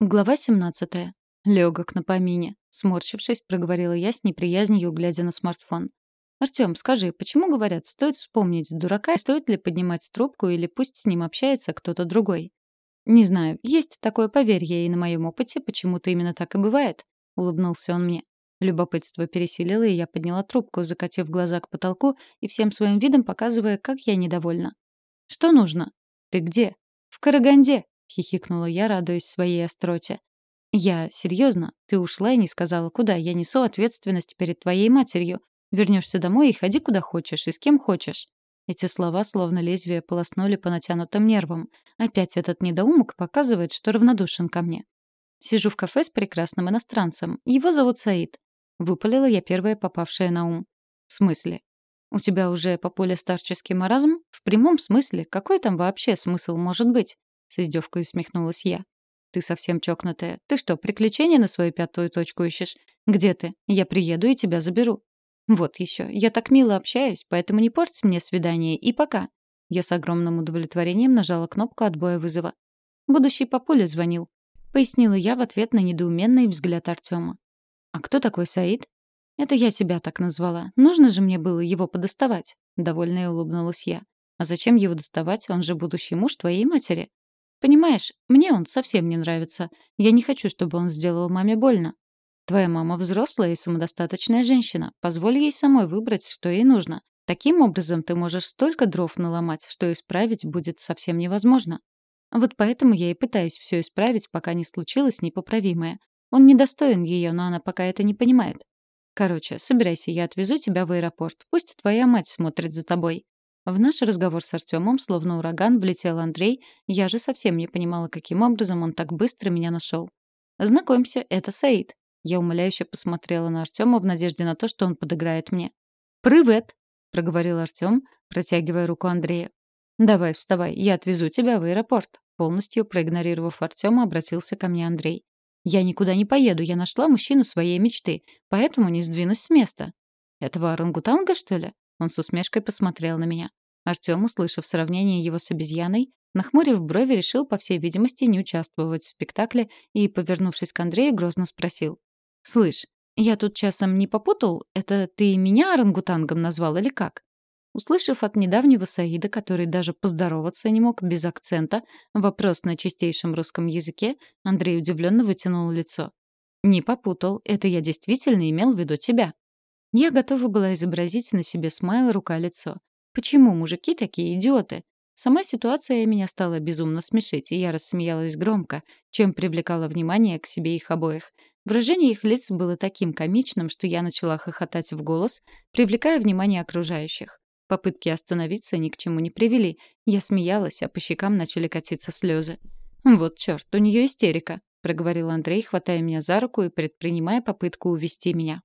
Глава 17. Легок на помине. Сморщившись, проговорила я с неприязнью, глядя на смартфон. «Артём, скажи, почему, говорят, стоит вспомнить дурака, стоит ли поднимать трубку или пусть с ним общается кто-то другой?» «Не знаю, есть такое поверье, и на моем опыте почему-то именно так и бывает», — улыбнулся он мне. Любопытство пересилило, и я подняла трубку, закатив глаза к потолку и всем своим видом показывая, как я недовольна. «Что нужно?» «Ты где?» «В Караганде», — хихикнула я, радуясь своей остроте. «Я серьезно. Ты ушла и не сказала, куда. Я несу ответственность перед твоей матерью. Вернешься домой и ходи куда хочешь и с кем хочешь». Эти слова, словно лезвие, полоснули по натянутым нервам. Опять этот недоумок показывает, что равнодушен ко мне. Сижу в кафе с прекрасным иностранцем. Его зовут Саид. Выпалила я первое попавшее на ум. В смысле? У тебя уже по поле старческий маразм? В прямом смысле? Какой там вообще смысл может быть? С издевкой усмехнулась я. Ты совсем чокнутая. Ты что, приключения на свою пятую точку ищешь? Где ты? Я приеду и тебя заберу. Вот еще. Я так мило общаюсь, поэтому не порть мне свидание. И пока. Я с огромным удовлетворением нажала кнопку отбоя вызова. Будущий папуля звонил. Пояснила я в ответ на недоуменный взгляд Артема. «А кто такой Саид?» «Это я тебя так назвала. Нужно же мне было его подоставать». Довольная улыбнулась я. «А зачем его доставать? Он же будущий муж твоей матери». Понимаешь, мне он совсем не нравится. Я не хочу, чтобы он сделал маме больно. Твоя мама взрослая и самодостаточная женщина. Позволь ей самой выбрать, что ей нужно. Таким образом ты можешь столько дров наломать, что исправить будет совсем невозможно. Вот поэтому я и пытаюсь все исправить, пока не случилось непоправимое. Он недостоин ее, но она пока это не понимает. Короче, собирайся, я отвезу тебя в аэропорт. Пусть твоя мать смотрит за тобой. В наш разговор с Артемом, словно ураган, влетел Андрей. Я же совсем не понимала, каким образом он так быстро меня нашел. «Знакомься, это Саид». Я умоляюще посмотрела на Артема в надежде на то, что он подыграет мне. «Привет», — проговорил Артем, протягивая руку Андрея. «Давай, вставай, я отвезу тебя в аэропорт». Полностью проигнорировав Артема, обратился ко мне Андрей. «Я никуда не поеду, я нашла мужчину своей мечты, поэтому не сдвинусь с места». «Этого орангутанга, что ли?» Он с усмешкой посмотрел на меня. Артём, услышав сравнение его с обезьяной, нахмурив брови, решил, по всей видимости, не участвовать в спектакле и, повернувшись к Андрею, грозно спросил. «Слышь, я тут часом не попутал? Это ты меня орангутангом назвал или как?» Услышав от недавнего Саида, который даже поздороваться не мог без акцента, вопрос на чистейшем русском языке, Андрей удивленно вытянул лицо. «Не попутал. Это я действительно имел в виду тебя». Я готова была изобразить на себе смайл рука-лицо. Почему мужики такие идиоты? Сама ситуация меня стала безумно смешить, и я рассмеялась громко, чем привлекала внимание к себе их обоих. Выражение их лиц было таким комичным, что я начала хохотать в голос, привлекая внимание окружающих. Попытки остановиться ни к чему не привели. Я смеялась, а по щекам начали катиться слезы. «Вот чёрт, у неё истерика», — проговорил Андрей, хватая меня за руку и предпринимая попытку увести меня.